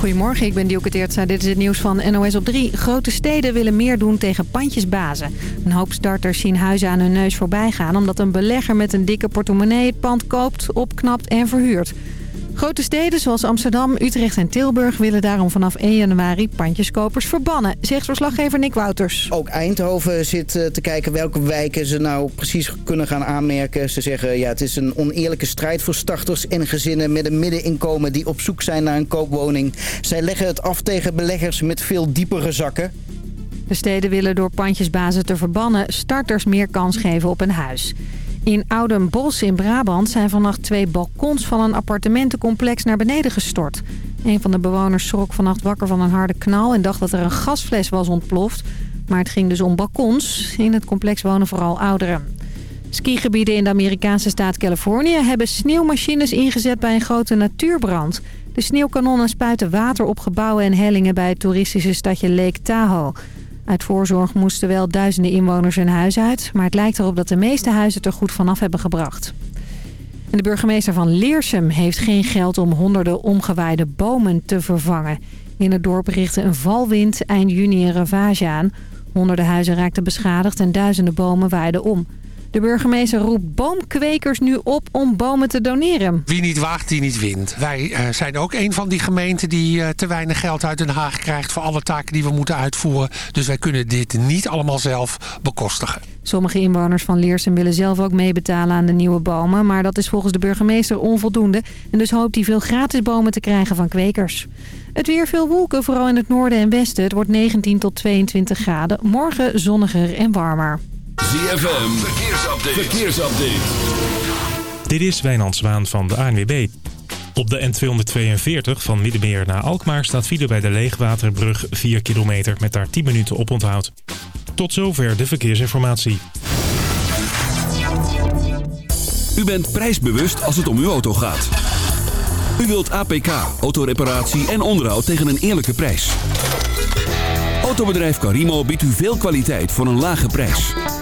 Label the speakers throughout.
Speaker 1: Goedemorgen, ik ben Dielke Teertza. Dit is het nieuws van NOS op 3. Grote steden willen meer doen tegen pandjesbazen. Een hoop starters zien huizen aan hun neus voorbij gaan... omdat een belegger met een dikke portemonnee het pand koopt, opknapt en verhuurt. Grote steden zoals Amsterdam, Utrecht en Tilburg willen daarom vanaf 1 januari pandjeskopers verbannen, zegt verslaggever Nick Wouters.
Speaker 2: Ook Eindhoven zit eh, te kijken welke wijken ze nou precies kunnen gaan aanmerken. Ze zeggen ja, het is een oneerlijke strijd voor starters en gezinnen met een middeninkomen die op zoek zijn naar een koopwoning. Zij leggen het af tegen beleggers met veel diepere zakken.
Speaker 1: De steden willen door pandjesbazen te verbannen starters meer kans geven op een huis. In Oudenbos in Brabant zijn vannacht twee balkons van een appartementencomplex naar beneden gestort. Een van de bewoners schrok vannacht wakker van een harde knal en dacht dat er een gasfles was ontploft. Maar het ging dus om balkons. In het complex wonen vooral ouderen. Skigebieden in de Amerikaanse staat Californië hebben sneeuwmachines ingezet bij een grote natuurbrand. De sneeuwkanonnen spuiten water op gebouwen en hellingen bij het toeristische stadje Lake Tahoe. Uit voorzorg moesten wel duizenden inwoners hun huis uit... maar het lijkt erop dat de meeste huizen er goed vanaf hebben gebracht. En de burgemeester van Leersum heeft geen geld om honderden omgewaaide bomen te vervangen. In het dorp richtte een valwind eind juni een ravage aan. Honderden huizen raakten beschadigd en duizenden bomen waaiden om. De burgemeester roept boomkwekers nu op om bomen te doneren.
Speaker 3: Wie niet waagt, die niet wint. Wij uh, zijn ook een van die gemeenten die uh, te weinig geld uit Den Haag krijgt... voor alle taken die we moeten uitvoeren. Dus wij kunnen dit niet allemaal zelf bekostigen.
Speaker 1: Sommige inwoners van Leersum willen zelf ook meebetalen aan de nieuwe bomen. Maar dat is volgens de burgemeester onvoldoende. En dus hoopt hij veel gratis bomen te krijgen van kwekers. Het weer veel wolken, vooral in het noorden en westen. Het wordt 19 tot 22 graden. Morgen zonniger en warmer.
Speaker 4: ZFM, verkeersupdate. verkeersupdate.
Speaker 5: Dit is Wijnand Zwaan van de ANWB. Op de N242 van Middenmeer naar Alkmaar staat file bij de Leegwaterbrug 4 kilometer met daar 10 minuten op onthoud. Tot zover de verkeersinformatie.
Speaker 4: U bent prijsbewust als het om uw auto gaat. U wilt APK, autoreparatie en onderhoud tegen een eerlijke prijs. Autobedrijf Carimo biedt u veel kwaliteit voor een lage prijs.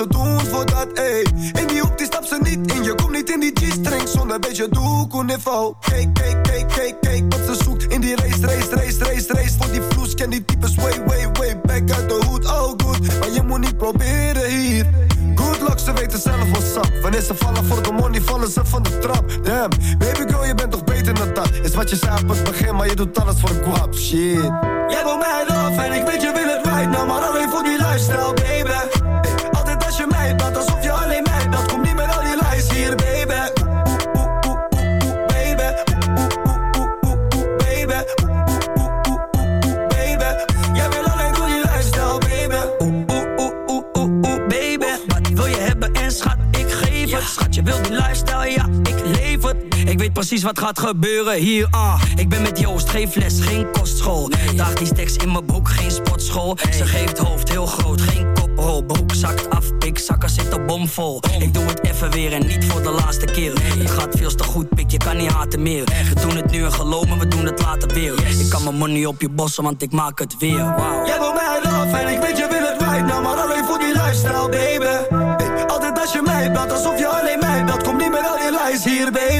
Speaker 6: Ze doen voor dat, ey. In die hoek, die stap ze niet in. Je komt niet in die G-string zonder beetje doek, niveau. Kijk, kijk, kijk, kijk, kijk, wat ze zoekt in die race, race, race, race, race. Voor die vloes ken die types way, way, way back uit de hoed. Oh, good, maar je moet niet proberen hier. Good luck, ze weten zelf what's up. Wanneer ze vallen voor de money, vallen ze van de trap. Damn, baby girl, je bent toch beter dan dat. Is wat je zei op begin, maar je doet alles voor een. Shit. Jij wil mij af en ik weet je wil het right now, maar alleen voor die lifestyle, baby.
Speaker 7: Weet precies wat gaat gebeuren hier, ah. Ik ben met Joost, geen fles, geen kostschool. Daag die steks in mijn broek, geen sportschool. Ze geeft hoofd heel groot, geen koprol. Broek zakt af, pik, zakken zitten bomvol. Ik doe het even weer en niet voor de laatste keer. Het gaat veel te goed, pik, je kan niet haten meer. We doen het nu en geloven, we doen het later weer. Ik kan mijn money op je bossen, want ik maak het weer, wow
Speaker 6: Jij wil mij love en ik weet je wil het right now Maar alleen voor die lifestyle, baby. Altijd als je mij belt, alsof je alleen mij belt Kom niet met al je lijst hier, baby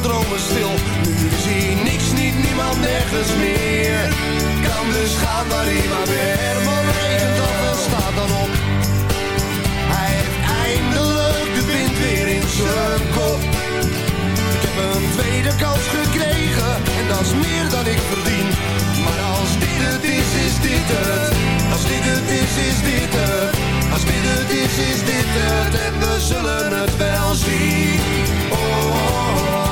Speaker 6: dromen stil. Nu zie niks, niet niemand, nergens meer. Kan dus gaan waar hij maar weer. Van regent af en staat dan op. Hij heeft eindelijk
Speaker 8: de wind weer in zijn kop. Ik heb een tweede kans gekregen. En dat is meer dan ik verdien. Maar als dit het is, is dit het. Als dit het is, is dit het. Als dit het is, is dit het. En we zullen het wel zien. oh. oh,
Speaker 6: oh.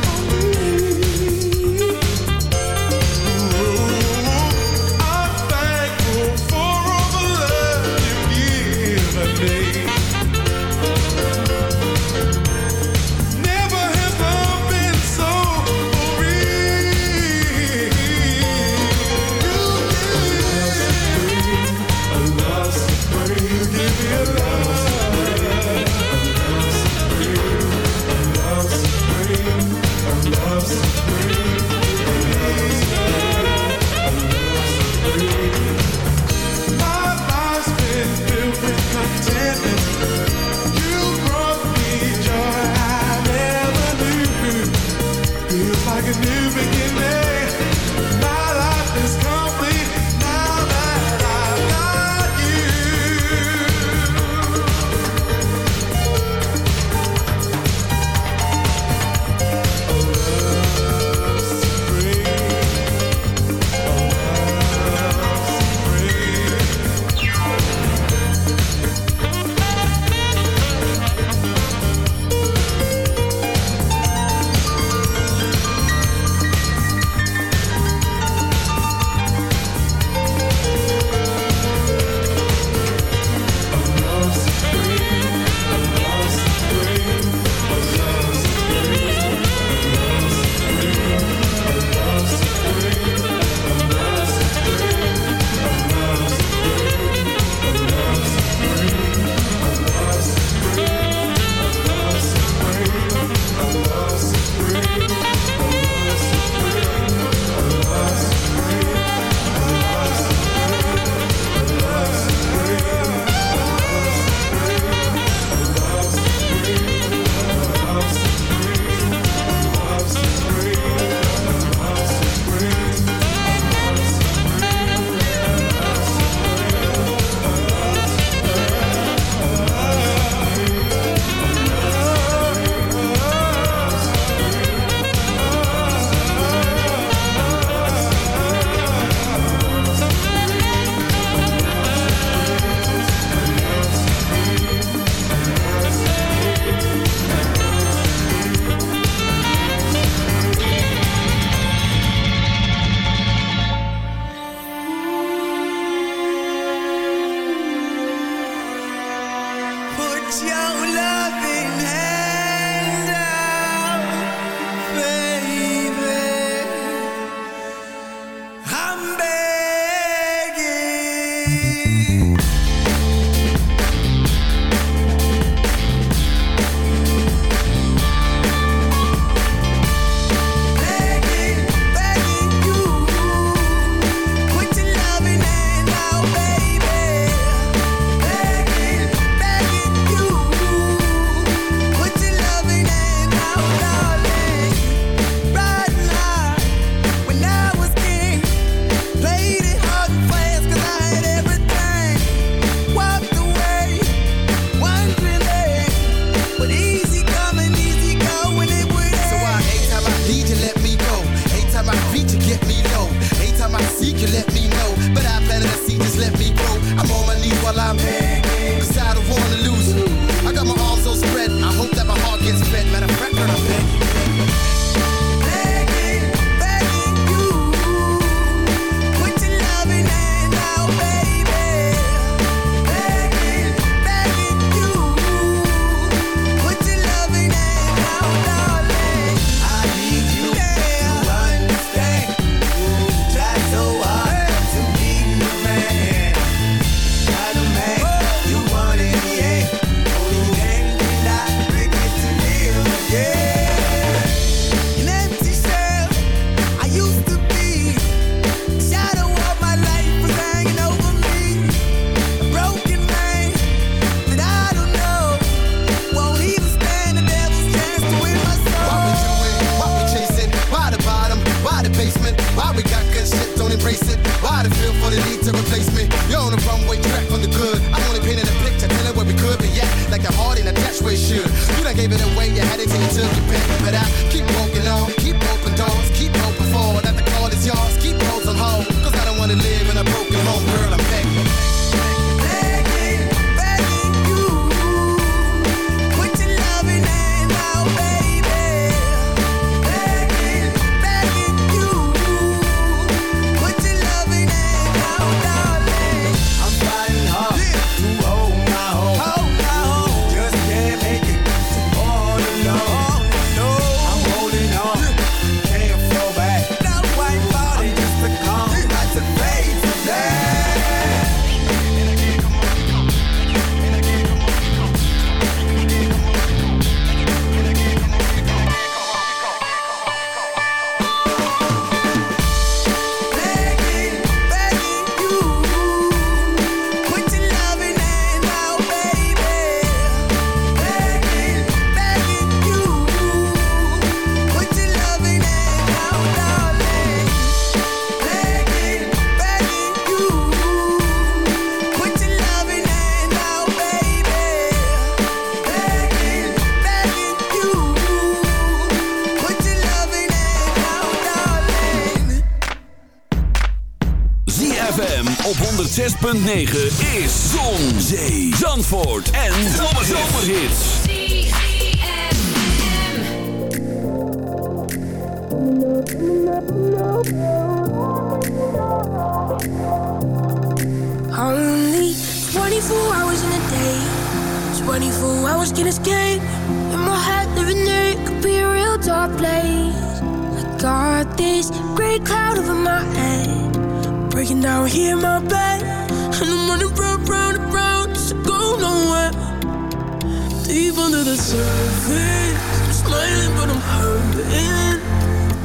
Speaker 4: 106.9 is Zon, Zee, Zandvoort en Zomerhits.
Speaker 9: Only 24 hours in a day. 24 hours can escape. In my head living there could be a real dark place. I got this great cloud over my head. Breaking down here in my bed. And I'm running round, round and round just to go nowhere. Deep under the surface I'm smiling but I'm hurting.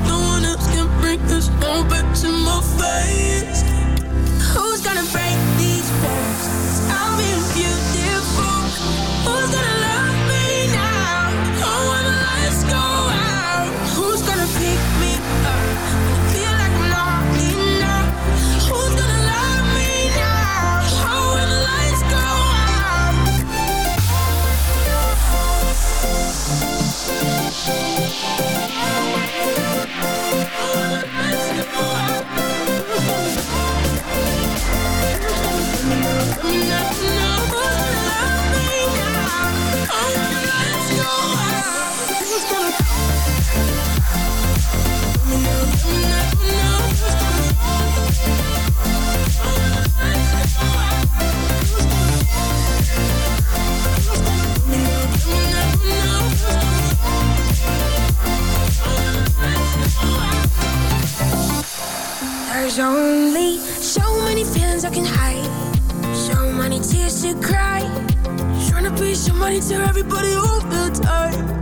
Speaker 9: No one else can bring this moment to my face. enough. this shit cry. Trying to piece your money to everybody all the time.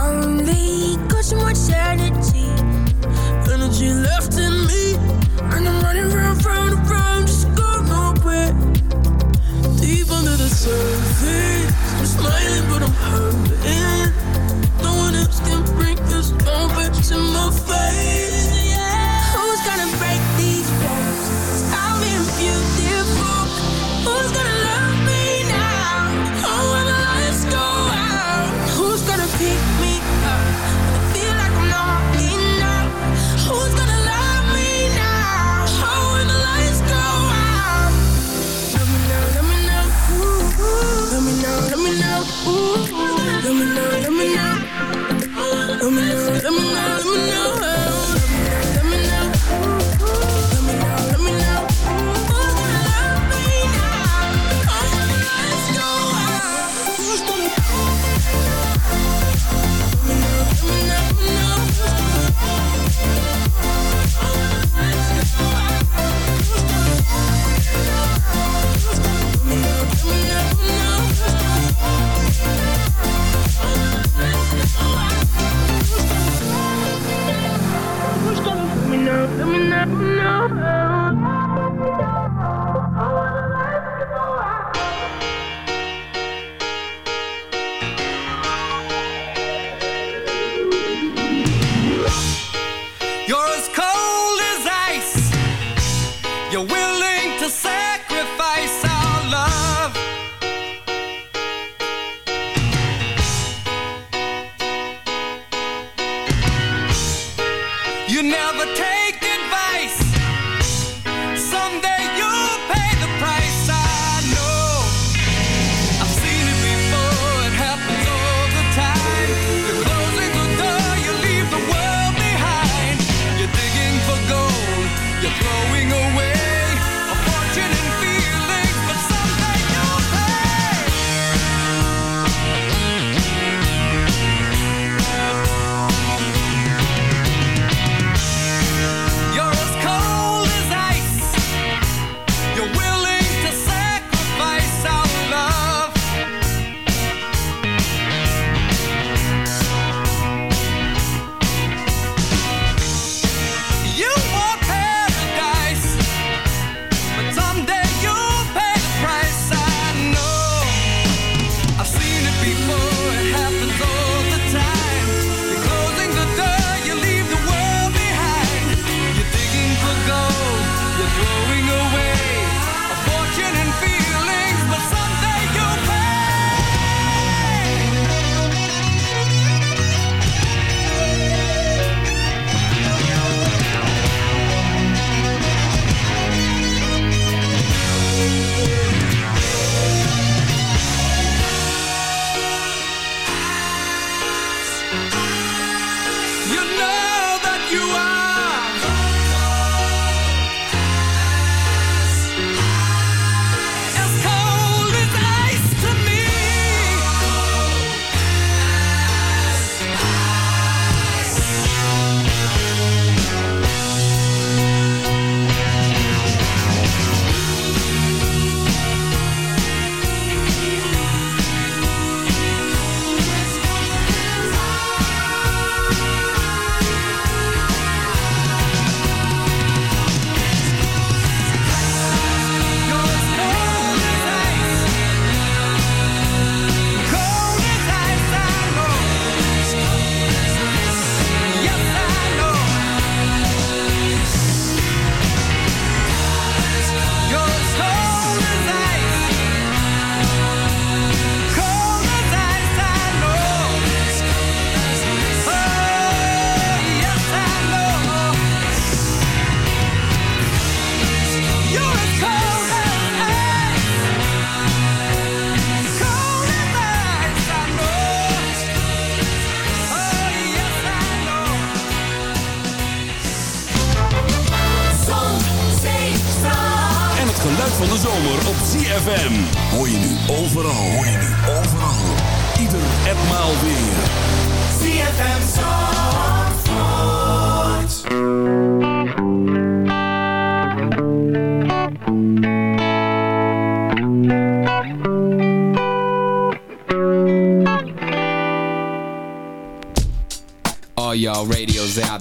Speaker 9: Only got so much energy, energy left in me, and I'm running
Speaker 10: around.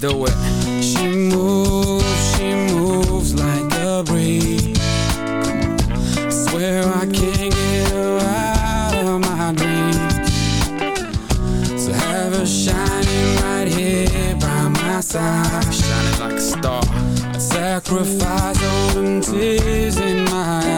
Speaker 10: do it She moves, she moves like a breeze. I swear I can't get her out of my dreams. So have her shining right here by my side. Shining like a star. I sacrifice all them tears in my eyes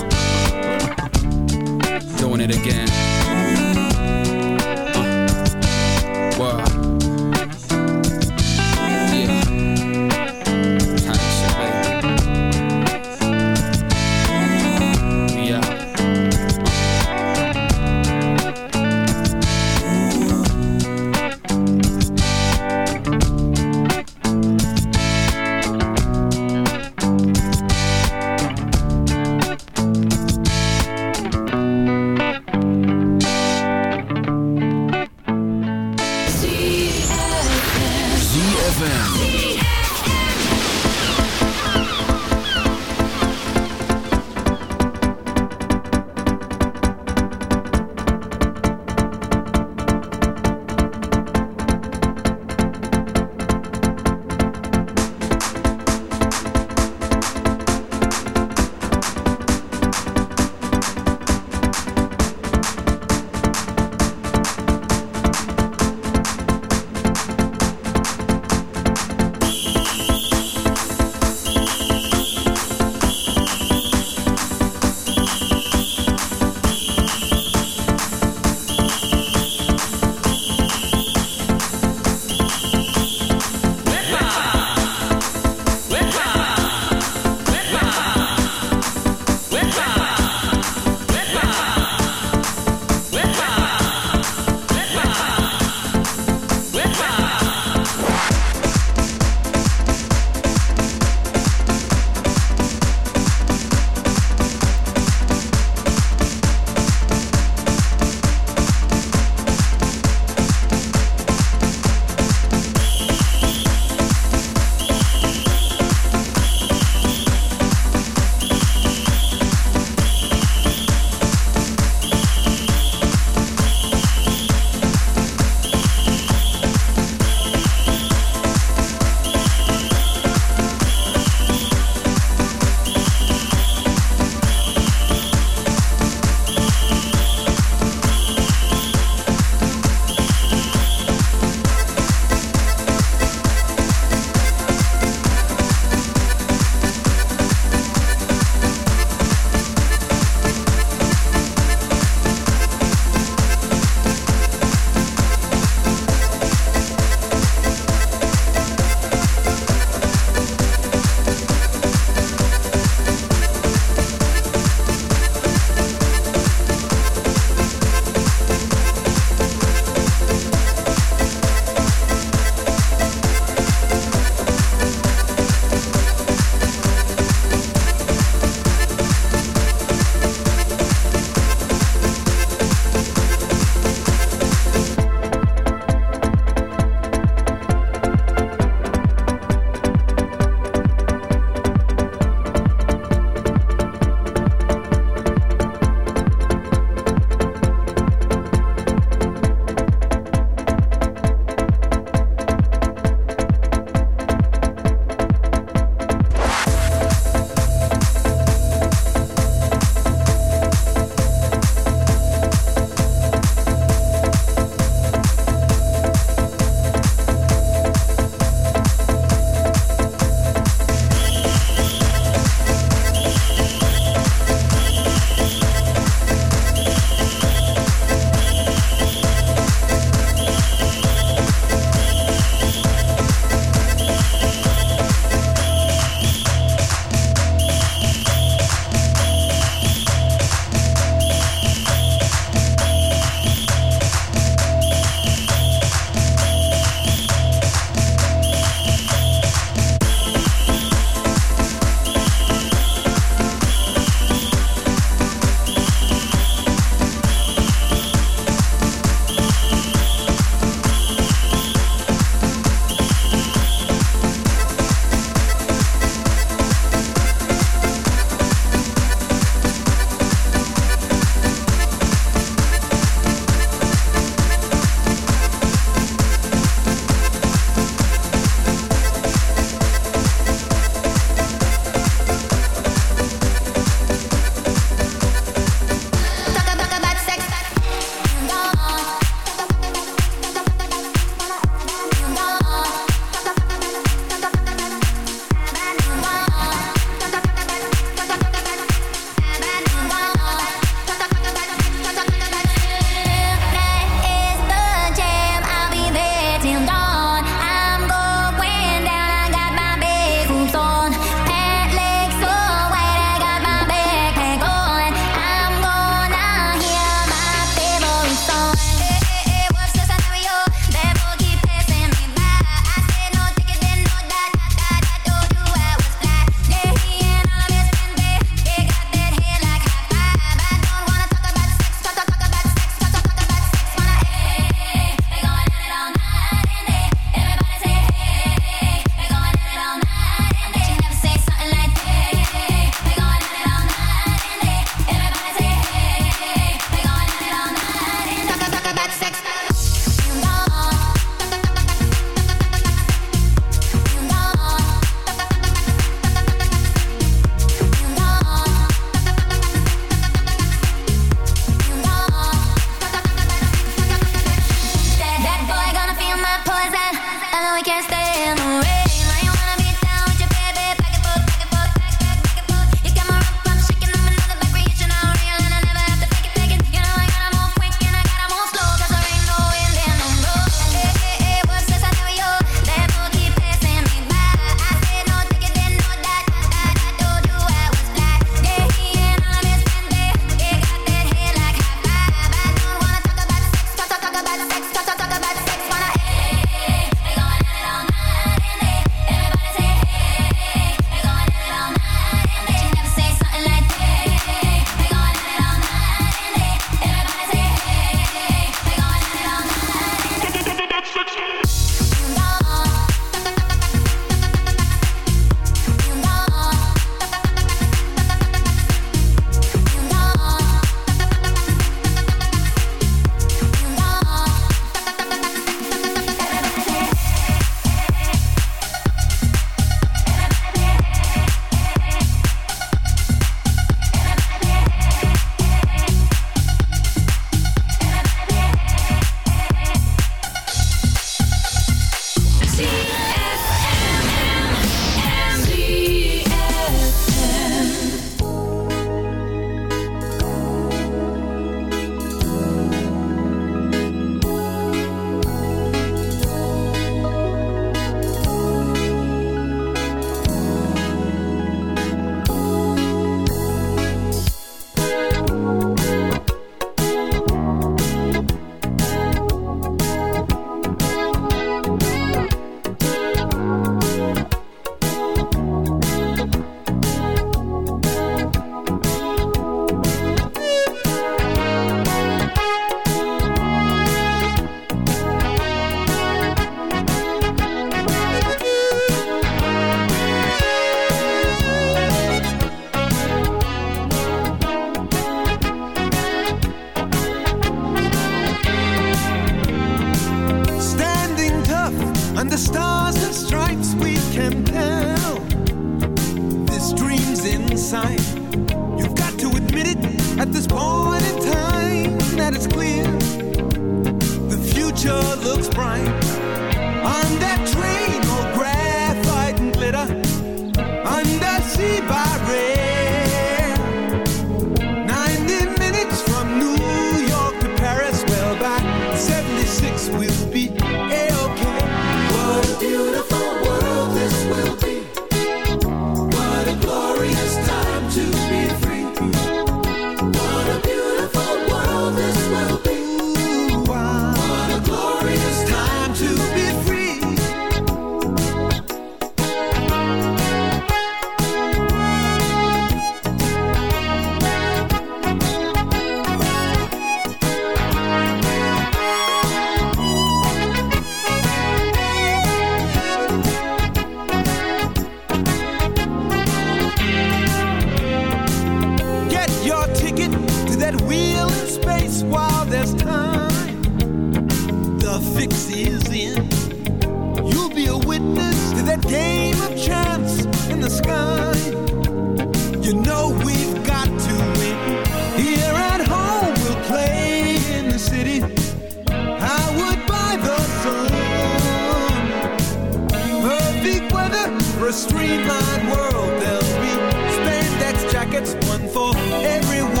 Speaker 11: Streamlined world. There'll be spandex jackets, one for everyone.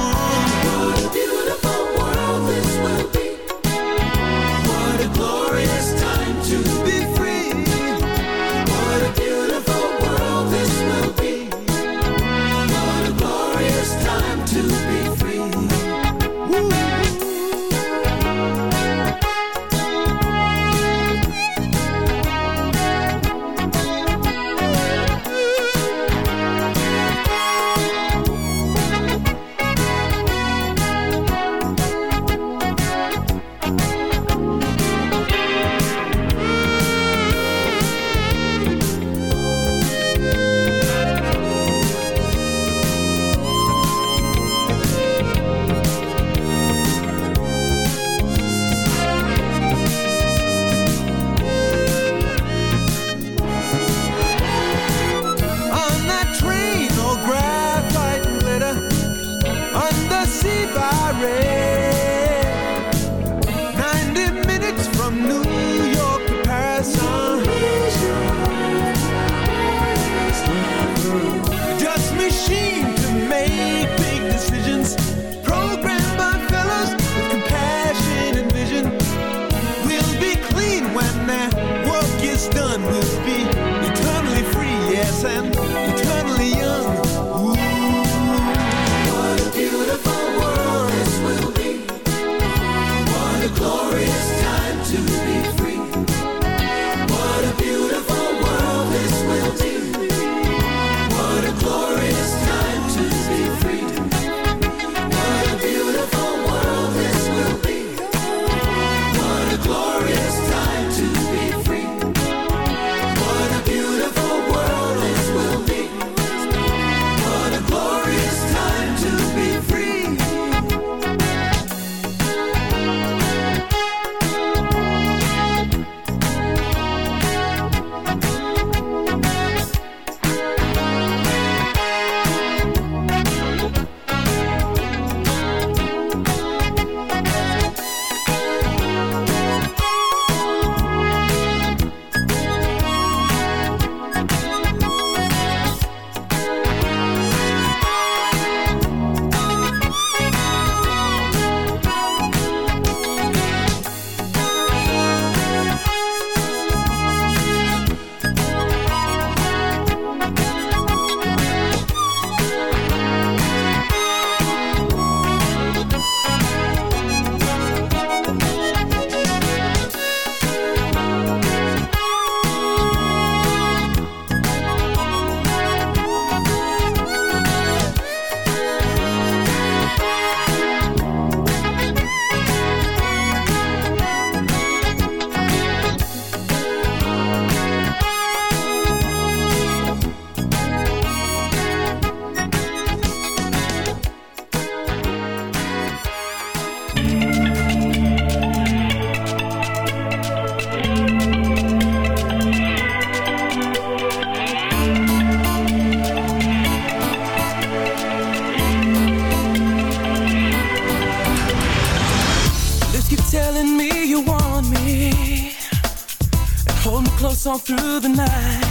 Speaker 9: on through the night.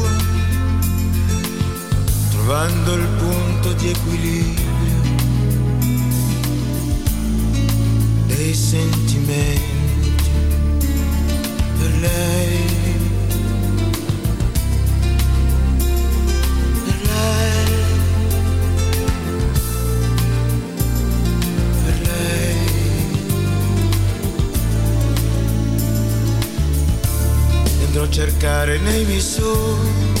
Speaker 12: trovando il punto di equilibrio dei sentimenti per lei. Per a cercare nei miei sogni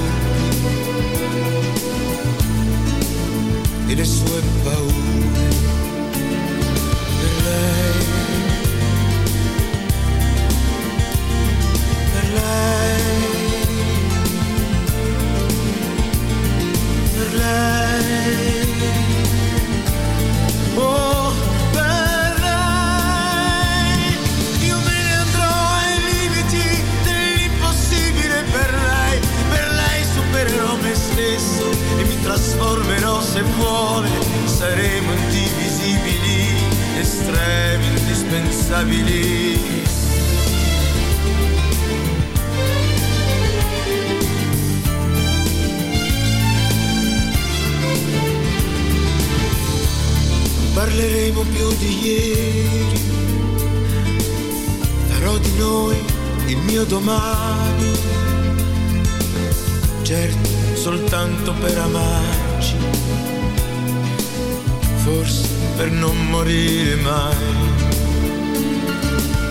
Speaker 12: i det svupa ord Belej Belej Oh. Indispensabili. Parleremo più di ieri, farò di noi il mio domani, certo soltanto per amarci, forse per non morire mai,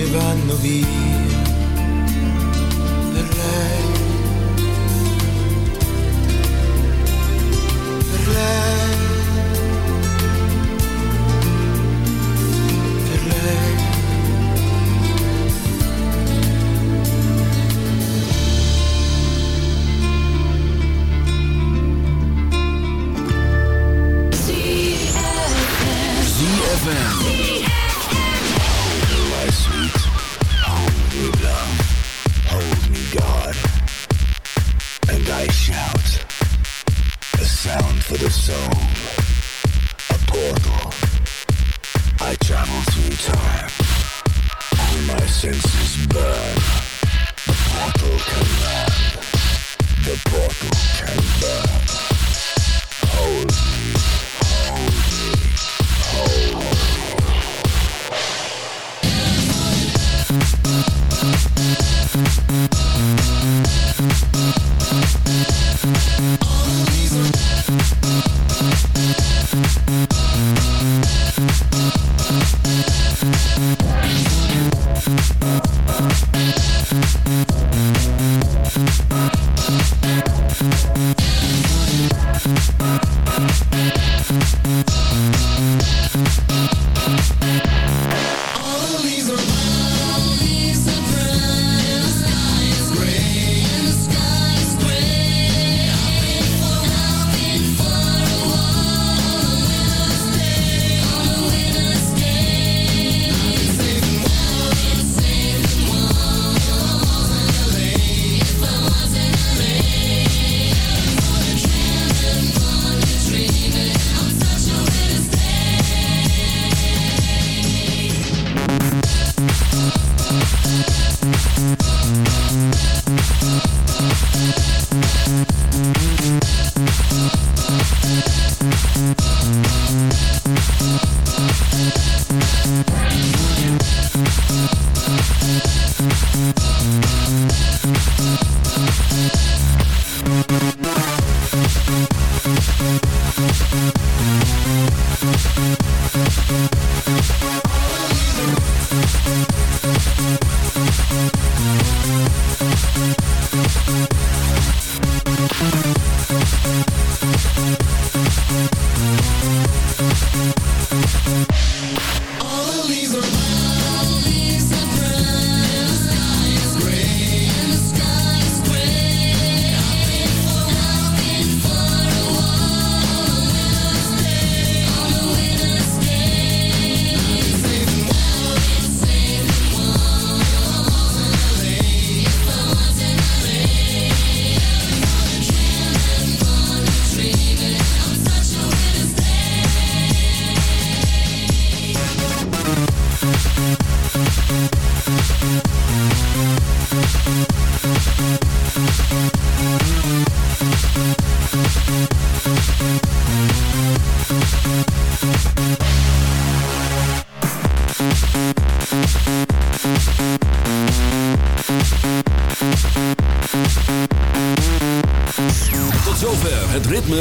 Speaker 12: ne vanno via